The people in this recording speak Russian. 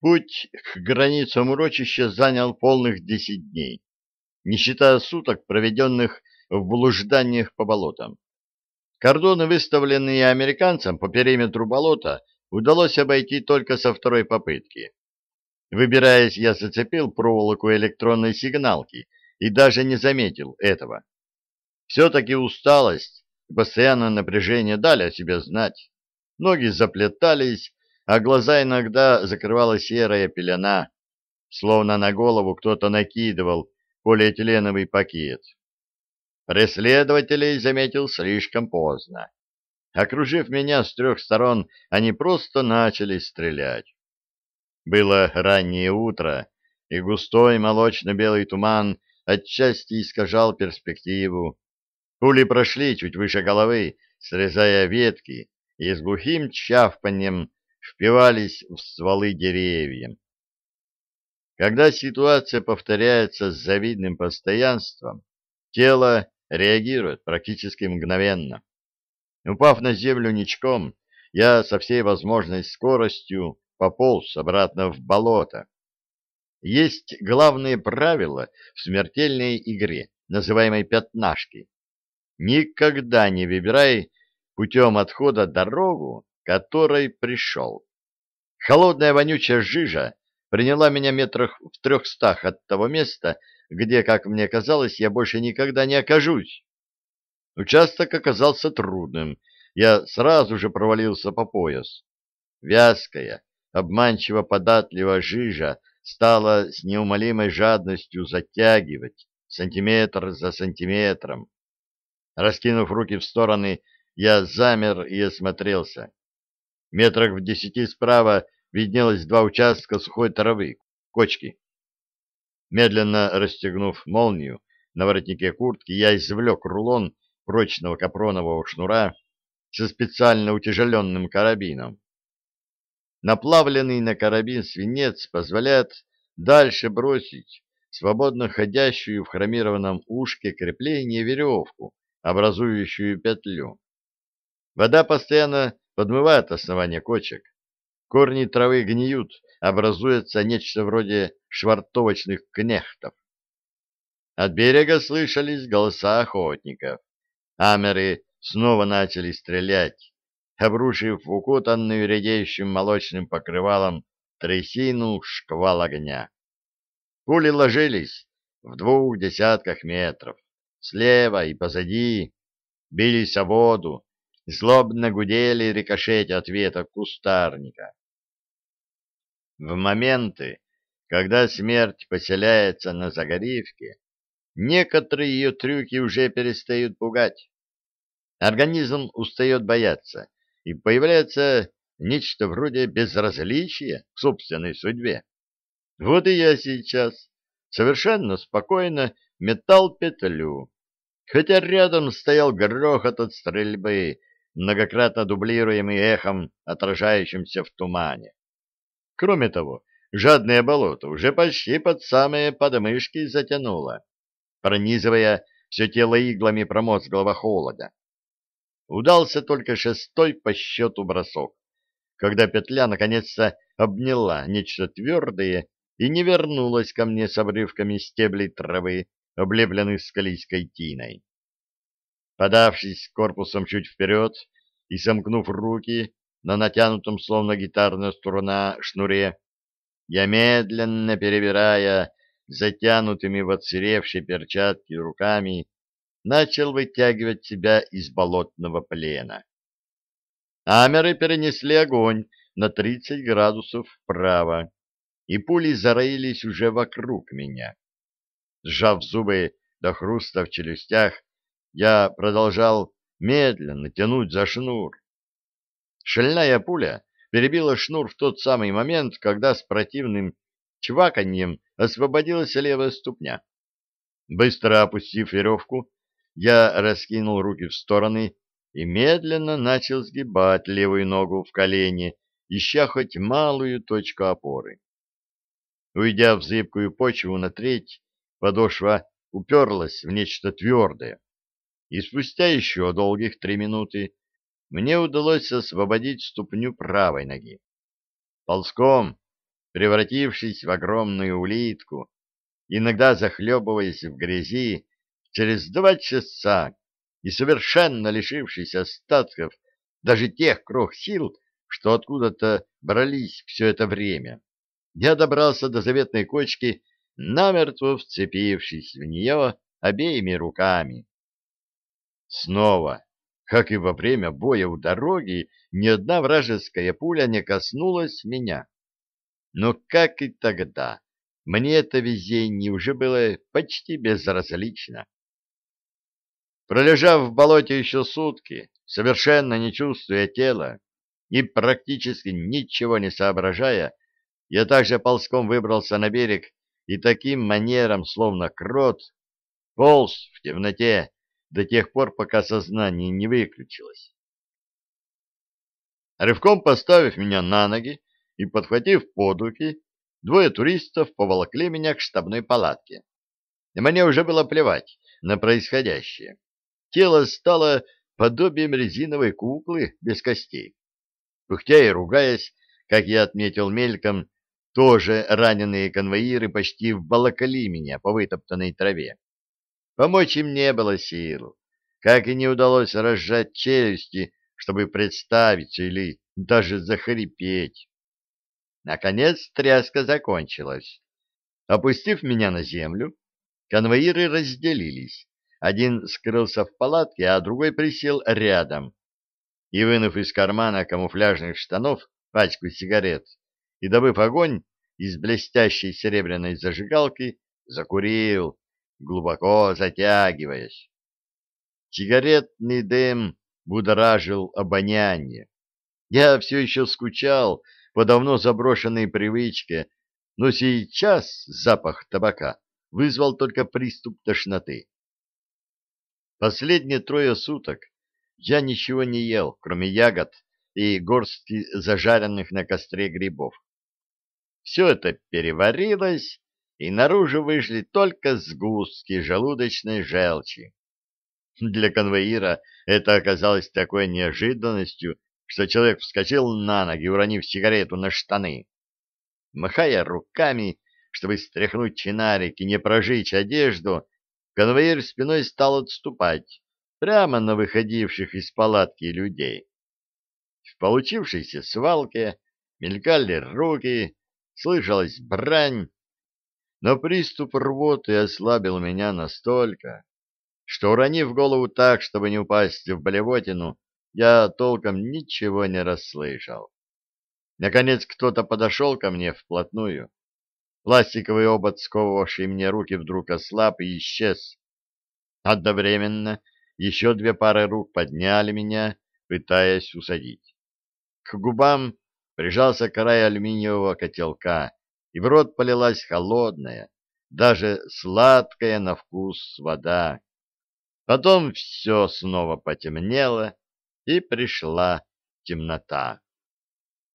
Путь к границам урочища занял полных десять дней, не считая суток, проведенных в блужданиях по болотам. Кордоны, выставленные американцам по периметру болота, удалось обойти только со второй попытки. Выбираясь, я зацепил проволоку электронной сигналки и даже не заметил этого. Все-таки усталость и постоянное напряжение дали о себе знать. Ноги заплетались, а глаза иногда закрывала серая пелена, словно на голову кто-то накидывал полиэтиленовый пакет. Преследователей заметил слишком поздно. Окружив меня с трех сторон, они просто начали стрелять. Было раннее утро, и густой молочно-белый туман отчасти искажал перспективу. Пули прошли чуть выше головы, срезая ветки, и с глухим чавканьем впивались в стволы деревьев. Когда ситуация повторяется с завидным постоянством, тело реагирует практически мгновенно. Упав на землю ничком, я со всей возможной скоростью пополз обратно в болото. Есть главные правила в смертельной игре, называемой пятнашки. Никогда не выбирай путем отхода дорогу, которой пришел. Холодная вонючая жижа приняла меня метрах в трехстах от того места, где, как мне казалось, я больше никогда не окажусь. Участок оказался трудным, я сразу же провалился по пояс. Вязкая, обманчиво податливая жижа стала с неумолимой жадностью затягивать сантиметр за сантиметром. Раскинув руки в стороны, я замер и осмотрелся. Метрах в десяти справа виднелось два участка сухой травы, кочки. Медленно расстегнув молнию на воротнике куртки, я извлек рулон прочного капронового шнура со специально утяжеленным карабином. Наплавленный на карабин свинец позволяет дальше бросить свободно ходящую в хромированном ушке крепление веревку, образующую петлю. Вода постоянно подмывает основание кочек. Корни травы гниют, образуется нечто вроде швартовочных кнехтов. От берега слышались голоса охотников. Амеры снова начали стрелять, обрушив укутанную редеющим молочным покрывалом трясину шквал огня. Пули ложились в двух десятках метров, слева и позади, бились о воду, злобно гудели рикошетя от веток кустарника. В моменты, когда смерть поселяется на загоревке, некоторые ее трюки уже перестают пугать. Организм устает бояться, и появляется нечто вроде безразличия к собственной судьбе. Вот и я сейчас совершенно спокойно метал петлю, хотя рядом стоял грохот от стрельбы, многократно дублируемый эхом, отражающимся в тумане. Кроме того, жадное болото уже почти под самые подмышки затянуло, пронизывая все тело иглами промозглого холода. Удался только шестой по счету бросок, когда петля наконец-то обняла нечто твердое и не вернулась ко мне с обрывками стеблей травы, облепленных скалийской тиной. Подавшись корпусом чуть вперед и сомкнув руки на натянутом, словно гитарная струна, шнуре, я медленно перебирая затянутыми в отсыревшие перчатки руками, начал вытягивать себя из болотного плена. Амеры перенесли огонь на 30 градусов вправо, и пули зароились уже вокруг меня. Сжав зубы до хруста в челюстях, я продолжал медленно тянуть за шнур. Шальная пуля перебила шнур в тот самый момент, когда с противным чваканьем освободилась левая ступня. Быстро опустив веревку, я раскинул руки в стороны и медленно начал сгибать левую ногу в колени, ища хоть малую точку опоры. Уйдя в зыбкую почву на треть, подошва уперлась в нечто твердое и спустя еще долгих три минуты мне удалось освободить ступню правой ноги. Ползком, превратившись в огромную улитку, иногда захлебываясь в грязи, через два часа и совершенно лишившись остатков даже тех крох сил, что откуда-то брались все это время, я добрался до заветной кочки, намертво вцепившись в нее обеими руками. Снова, как и во время боя у дороги, ни одна вражеская пуля не коснулась меня. Но, как и тогда, мне это везение уже было почти безразлично. Пролежав в болоте еще сутки, совершенно не чувствуя тела и практически ничего не соображая, я также ползком выбрался на берег и таким манером, словно крот, полз в темноте до тех пор, пока сознание не выключилось. Рывком поставив меня на ноги и подхватив под руки, двое туристов поволокли меня к штабной палатке. И мне уже было плевать на происходящее. Тело стало подобием резиновой куклы без костей. Пыхтя и ругаясь, как я отметил мельком, тоже раненые конвоиры почти вболокали меня по вытоптанной траве. Помочь им не было сил, как и не удалось разжать челюсти, чтобы представиться или даже захрипеть. Наконец тряска закончилась. Опустив меня на землю, конвоиры разделились. Один скрылся в палатке, а другой присел рядом и, вынув из кармана камуфляжных штанов пачку сигарет и добыв огонь из блестящей серебряной зажигалки, закурил, глубоко затягиваясь. Сигаретный дым будоражил обоняние. Я все еще скучал по давно заброшенной привычке, но сейчас запах табака вызвал только приступ тошноты. Последние трое суток я ничего не ел, кроме ягод и горстки зажаренных на костре грибов. Все это переварилось, и наружу вышли только сгустки желудочной желчи. Для конвоира это оказалось такой неожиданностью, что человек вскочил на ноги, уронив сигарету на штаны. Махая руками, чтобы стряхнуть чинарик и не прожечь одежду, Конвоир спиной стал отступать, прямо на выходивших из палатки людей. В получившейся свалке мелькали руки, слышалась брань, но приступ рвоты ослабил меня настолько, что, уронив голову так, чтобы не упасть в болевотину, я толком ничего не расслышал. Наконец кто-то подошел ко мне вплотную. Пластиковый обод, сковывавший мне руки, вдруг ослаб и исчез. Одновременно еще две пары рук подняли меня, пытаясь усадить. К губам прижался край алюминиевого котелка, и в рот полилась холодная, даже сладкая на вкус вода. Потом все снова потемнело, и пришла темнота.